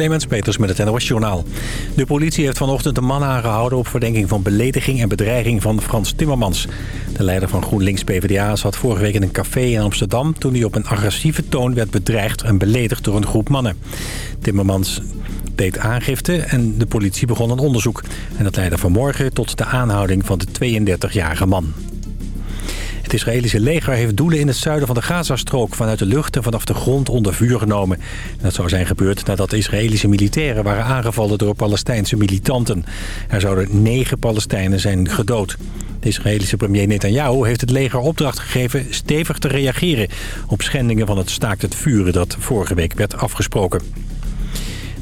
Clemens Peters met het NOS Journaal. De politie heeft vanochtend een man aangehouden op verdenking van belediging en bedreiging van Frans Timmermans. De leider van GroenLinks PvdA zat vorige week in een café in Amsterdam... toen hij op een agressieve toon werd bedreigd en beledigd door een groep mannen. Timmermans deed aangifte en de politie begon een onderzoek. En dat leidde vanmorgen tot de aanhouding van de 32-jarige man. Het Israëlische leger heeft doelen in het zuiden van de Gazastrook... vanuit de lucht en vanaf de grond onder vuur genomen. dat zou zijn gebeurd nadat Israëlische militairen waren aangevallen... door Palestijnse militanten. Er zouden negen Palestijnen zijn gedood. De Israëlische premier Netanyahu heeft het leger opdracht gegeven... stevig te reageren op schendingen van het staakt het vuren... dat vorige week werd afgesproken.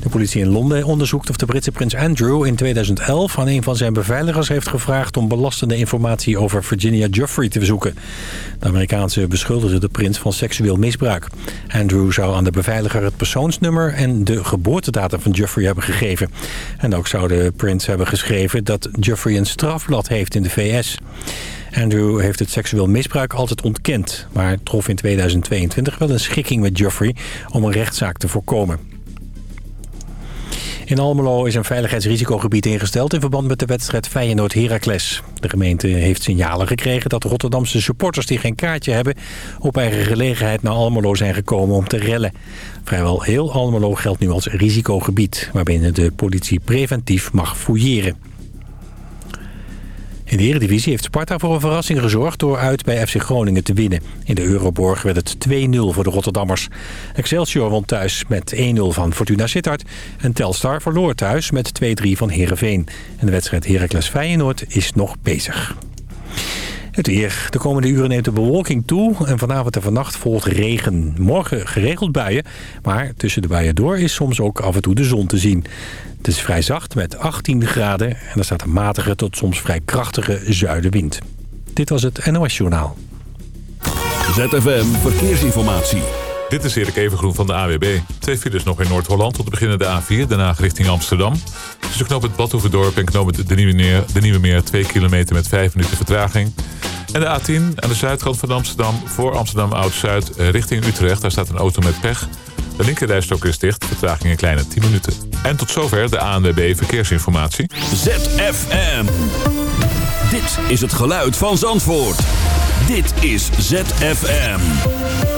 De politie in Londen onderzoekt of de Britse prins Andrew in 2011 aan een van zijn beveiligers heeft gevraagd om belastende informatie over Virginia Giuffre te zoeken. De Amerikaanse beschuldigde de prins van seksueel misbruik. Andrew zou aan de beveiliger het persoonsnummer en de geboortedatum van Giuffre hebben gegeven. En ook zou de prins hebben geschreven dat Giuffre een strafblad heeft in de VS. Andrew heeft het seksueel misbruik altijd ontkend... maar trof in 2022 wel een schikking met Geoffrey om een rechtszaak te voorkomen. In Almelo is een veiligheidsrisicogebied ingesteld... in verband met de wedstrijd Feyenoord-Heracles. De gemeente heeft signalen gekregen dat Rotterdamse supporters... die geen kaartje hebben, op eigen gelegenheid naar Almelo zijn gekomen om te rellen. Vrijwel heel Almelo geldt nu als risicogebied... waarbinnen de politie preventief mag fouilleren. In de Eredivisie heeft Sparta voor een verrassing gezorgd... door uit bij FC Groningen te winnen. In de Euroborg werd het 2-0 voor de Rotterdammers. Excelsior won thuis met 1-0 van Fortuna Sittard. En Telstar verloor thuis met 2-3 van Heerenveen. En de wedstrijd Heracles-Feyenoord is nog bezig. Het weer. De komende uren neemt de bewolking toe en vanavond en vannacht volgt regen. Morgen geregeld buien, maar tussen de buien door is soms ook af en toe de zon te zien. Het is vrij zacht met 18 graden en er staat een matige tot soms vrij krachtige zuidenwind. Dit was het NOS Journaal. ZFM Verkeersinformatie. Dit is Erik Evengroen van de AWB. Twee files nog in Noord-Holland tot beginnen de A4, daarna richting Amsterdam. Tussen knoop het Badhoevedorp en knoop het de Nieuwe, Meer, de Nieuwe Meer 2 kilometer met 5 minuten vertraging. En de A10 aan de zuidkant van Amsterdam, voor Amsterdam Oud-Zuid richting Utrecht. Daar staat een auto met pech. De linkerrijstok is dicht, vertraging een kleine 10 minuten. En tot zover de ANWB Verkeersinformatie. ZFM. Dit is het geluid van Zandvoort. Dit is ZFM.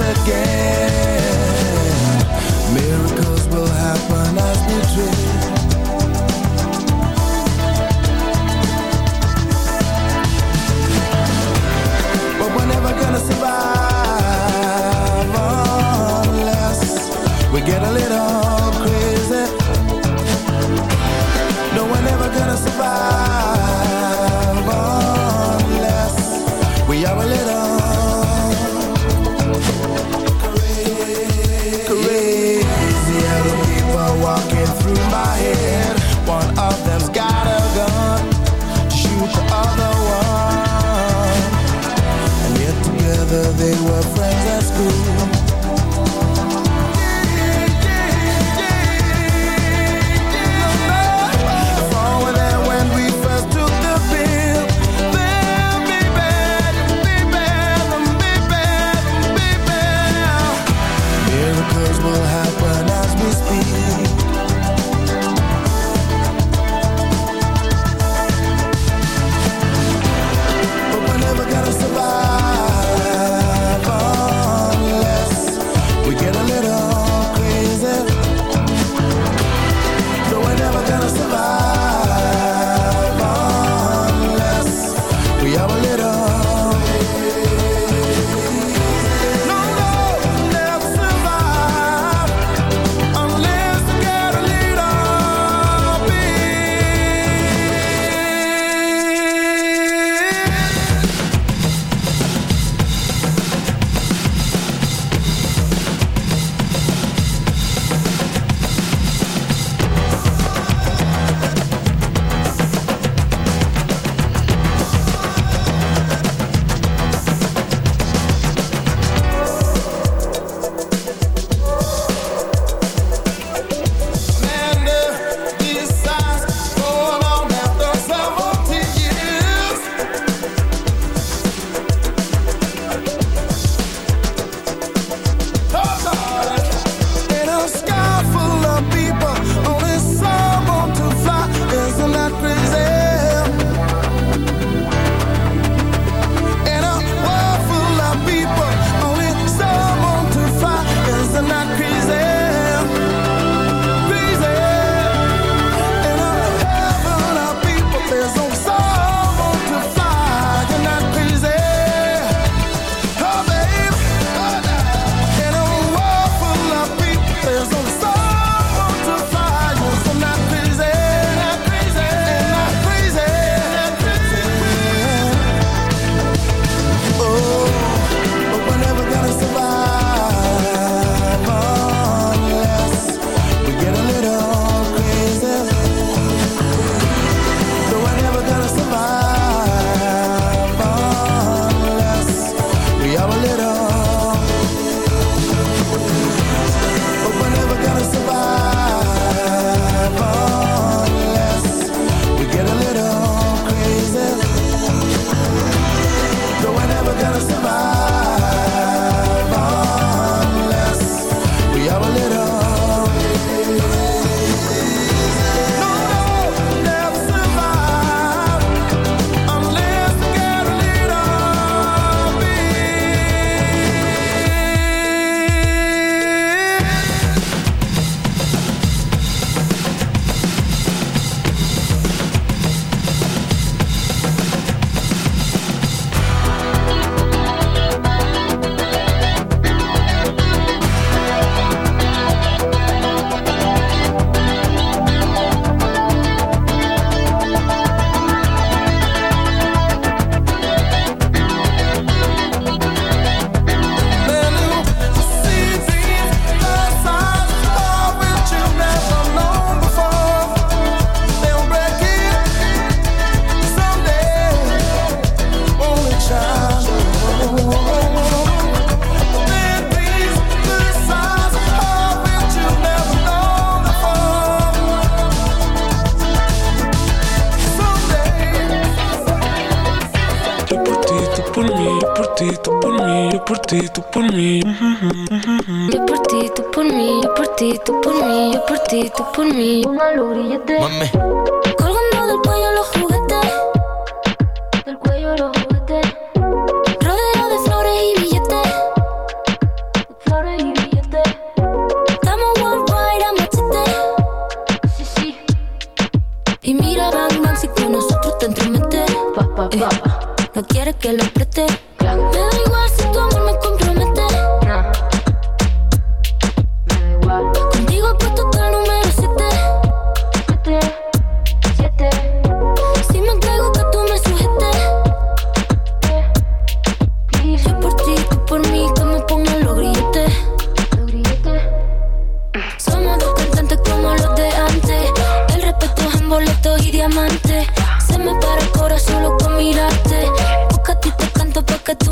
Gonna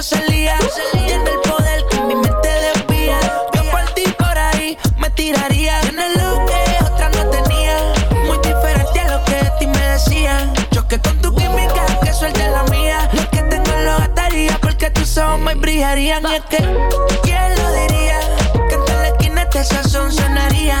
Rosalía. Tiene el poder que mi mente desvía. Yo por por ahí me tiraría. Tienes lo que otra no tenía. Muy diferente a lo que de ti me decían. Choque con tu química, que suelte la mía. Lo que tengo lo gastaría porque tus ojos me brillarían. Y es que, ¿quién lo diría? Que en la esquina este sazón sonaría.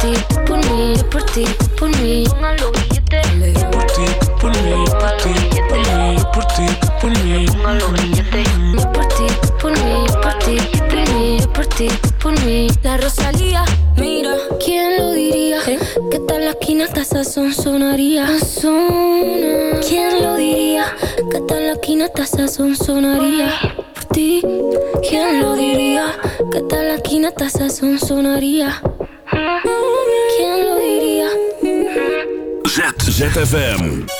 ti, por mí, por ti, por mí. Póngalo billete. Yo por ti, por mí, por ti, por mí, yo por ti, por mí. Póngalo billete. Yo por ti, por mí, por ti, por mí, por ti, por mí. La Rosalía, mira, ¿quién lo diría? Que tal la esquina hasta sazón sonaría. ¿Quién lo diría? Que tal la esquina hasta sazón sonaría. Por ti, ¿quién lo diría? Que tal la esquina hasta sazón sonaría. ZFM.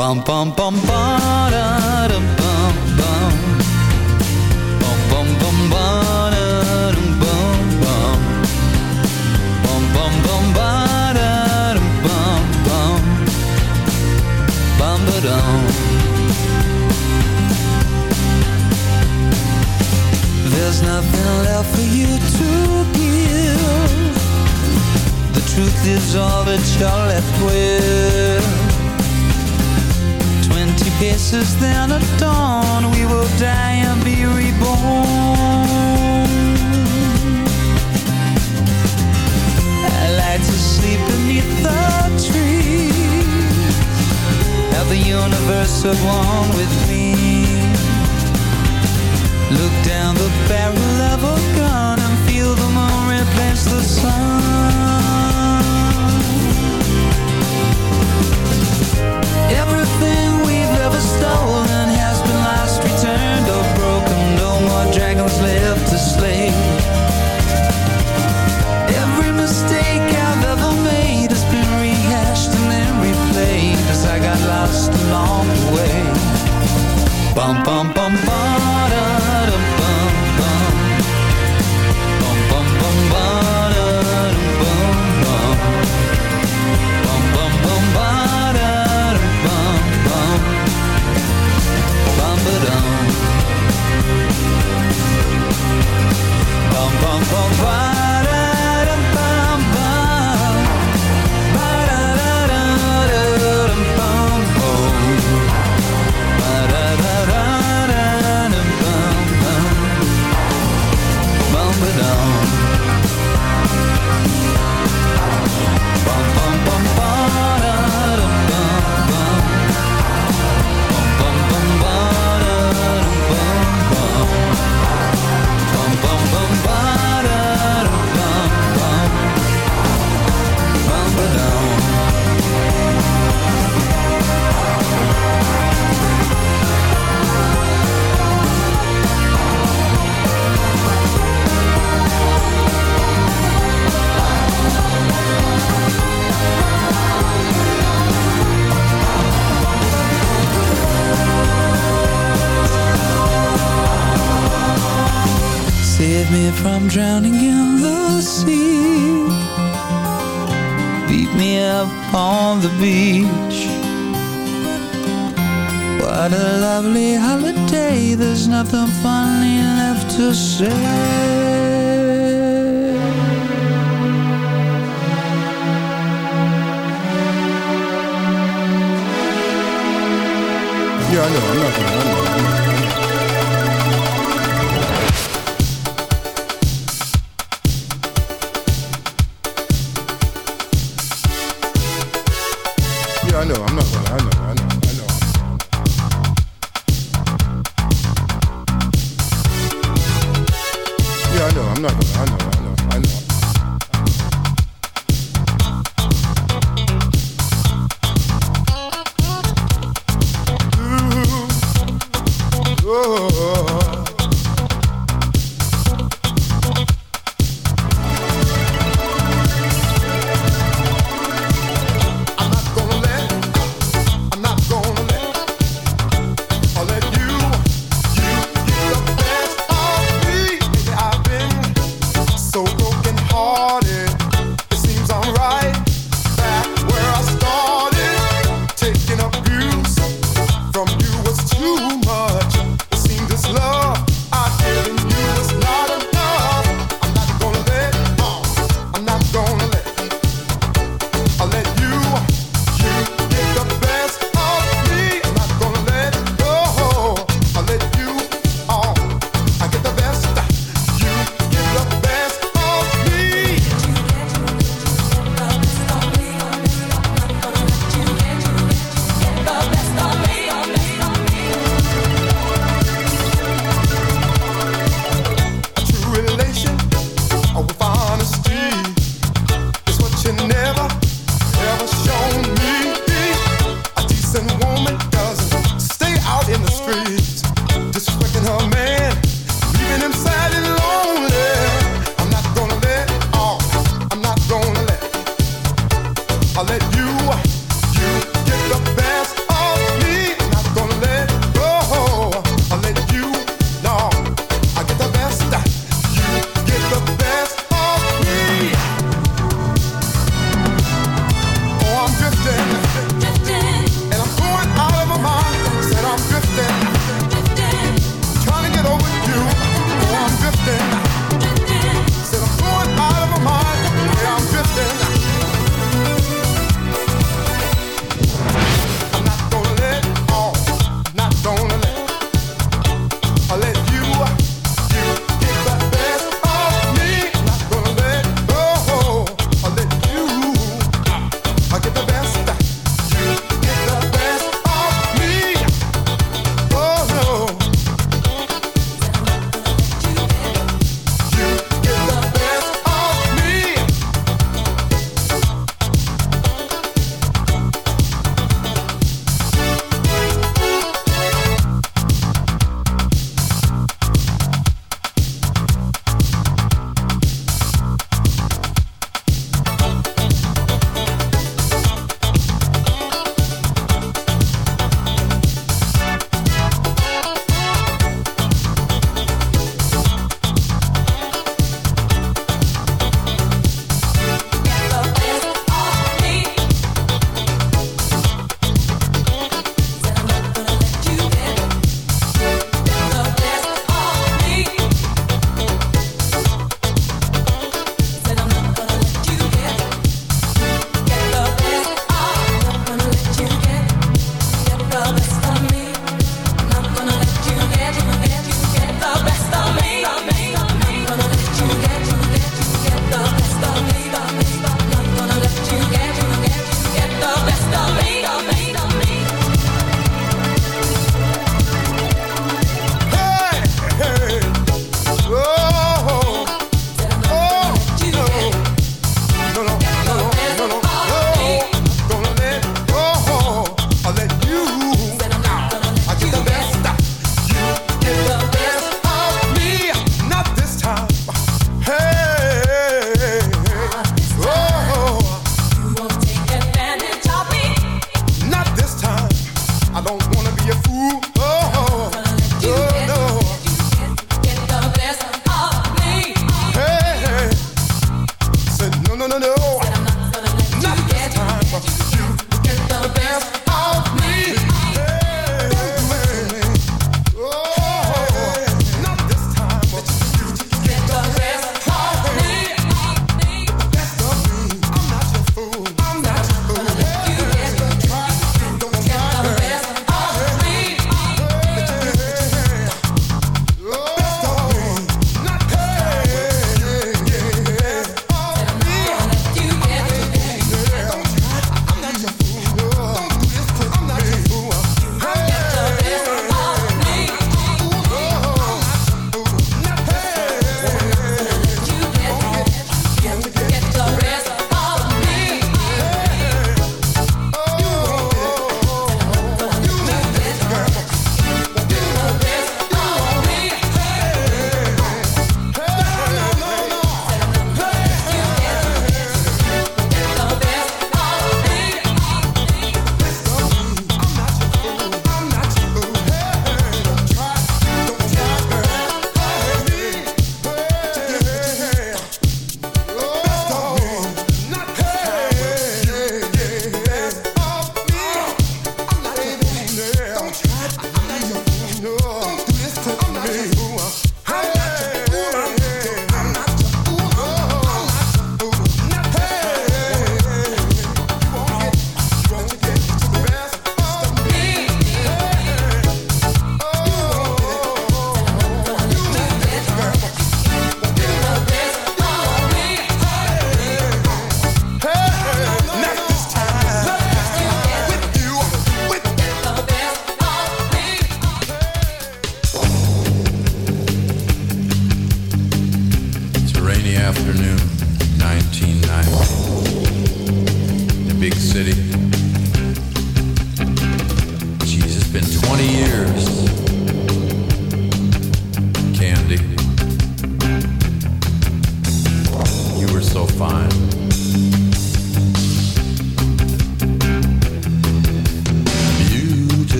Bum bum bum ba da dum bum bum. Bum bum bum ba bum bum. Bum bum bum bum bum. Bum There's nothing left for you to give. The truth is all that you're left with kisses then at dawn We will die and be reborn. I like to sleep beneath the trees. Have the universe at one with me Save me from drowning in the sea Beat me up on the beach What a lovely holiday There's nothing funny left to say Yeah, I know. I'm not gonna. I know.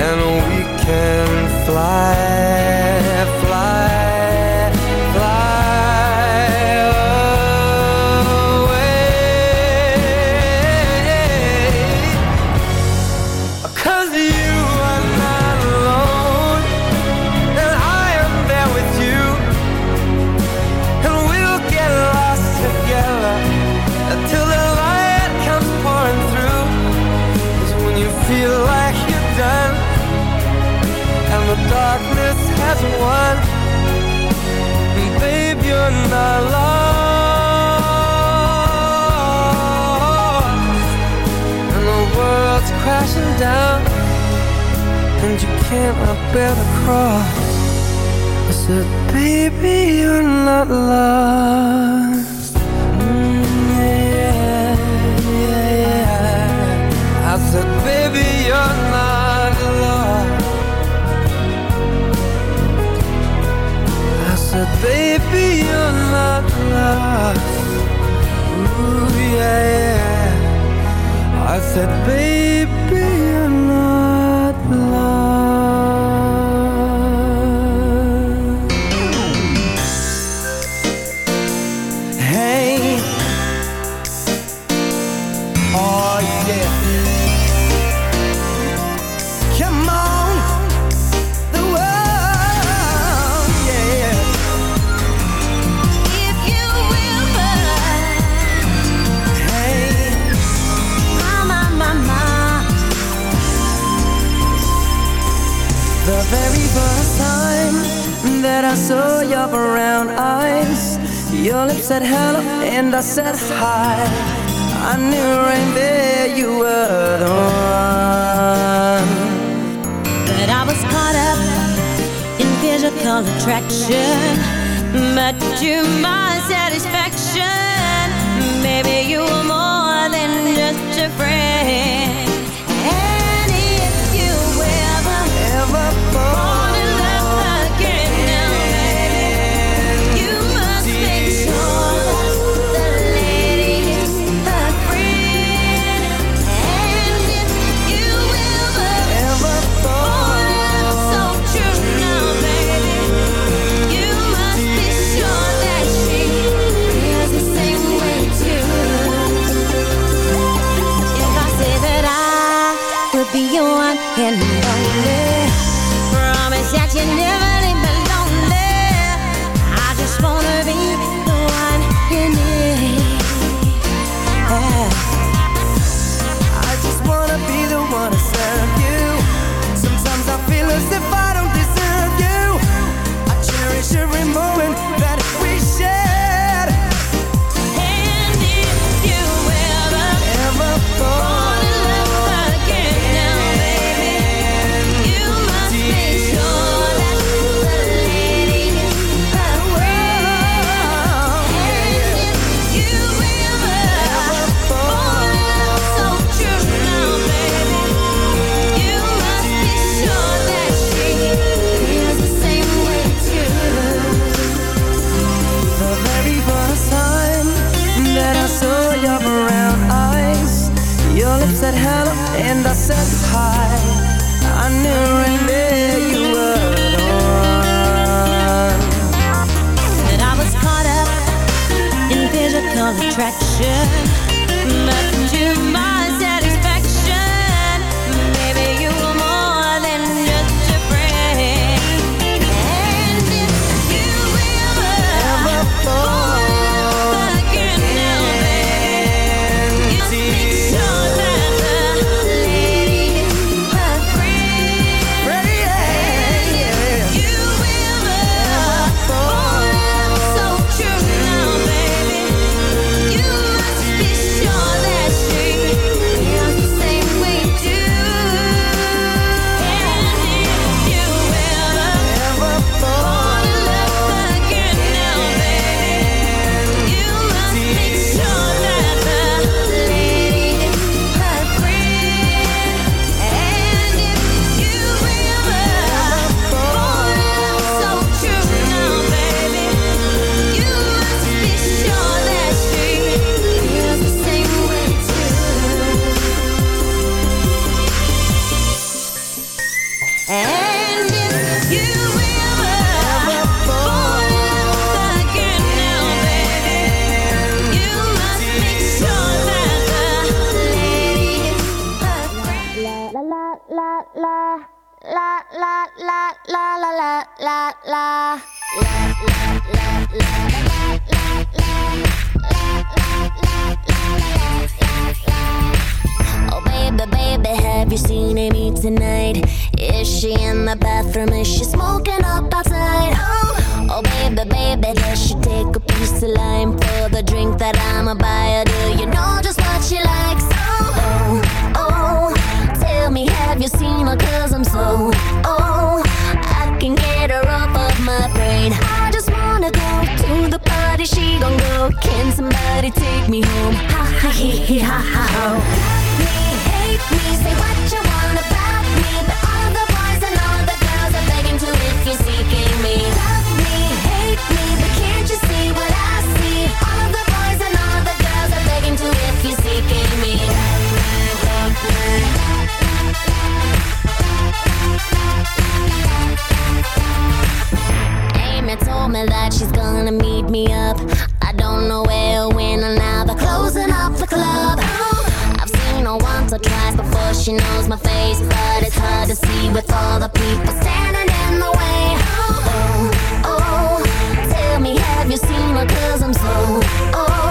and we can fly, You were the one. But I was caught up in physical attraction. But you my attraction Nothing to my me up. I don't know where or when or now, but closing up the club. Oh, I've seen her once or twice before she knows my face, but it's hard to see with all the people standing in the way. Oh, oh, oh. tell me, have you seen her? Cause I'm so, oh.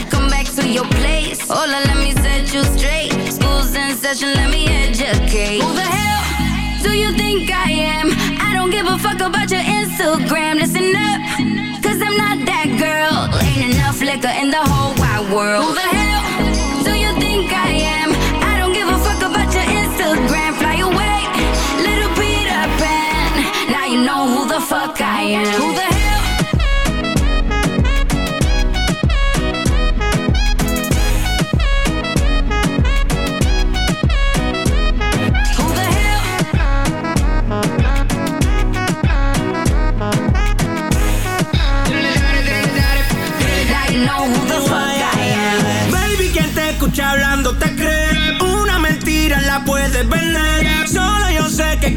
should come back to your place. Hola, let me set you straight. School's in session, let me educate. Who the hell do you think I am? I don't give a fuck about your Instagram. Listen up, cause I'm not that girl. Ain't enough liquor in the whole wide world. Who the hell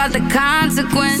about the consequence.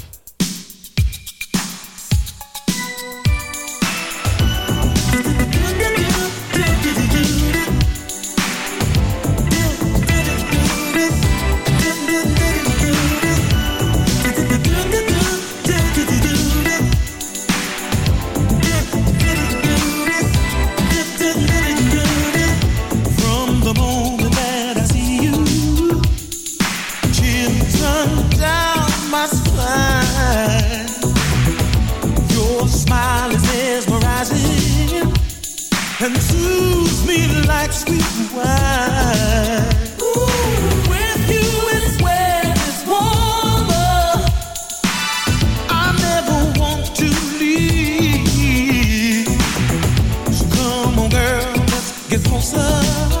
onze